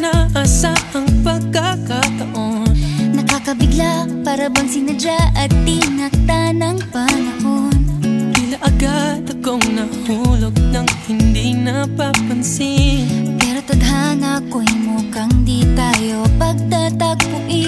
inaasahang pagkakataon. Nakakabigla para bang sinadya at tinakta ng panahon. Tila agad akong nahulog ng hindi napapansin. Pero tadhana ko'y mukhang di tayo pagtatagpuin.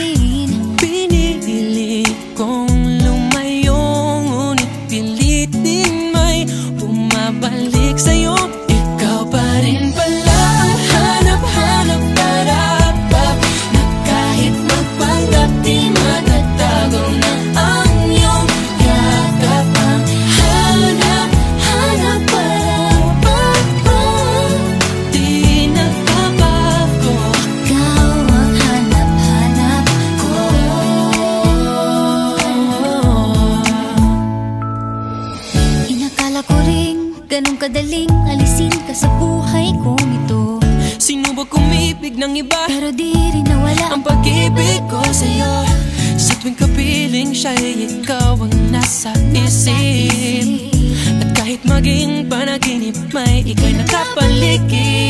Ganun kadaling alisin ka sa buhay kong ito. Sino ba kumibig ng iba? Pero di rin nawala Ang pag-ibig ko sa'yo. Sa tuwing kapiling siya'y ikaw ang nasa isip. At kahit maging panaginip May ika'y nakapaligid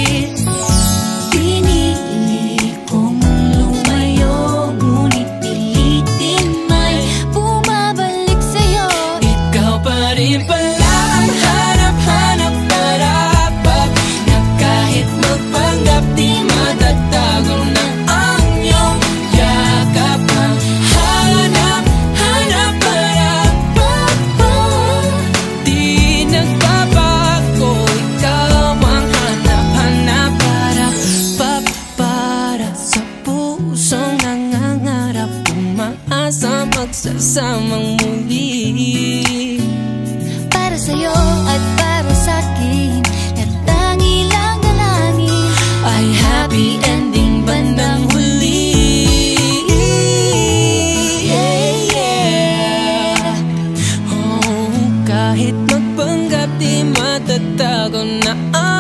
kasamang muli. Para sa'yo at para sa'kin Pero tangi lang na langin Ay happy ending ba ng huli? Yeah, yeah. Oh, kahit magpanggap di matatago na ako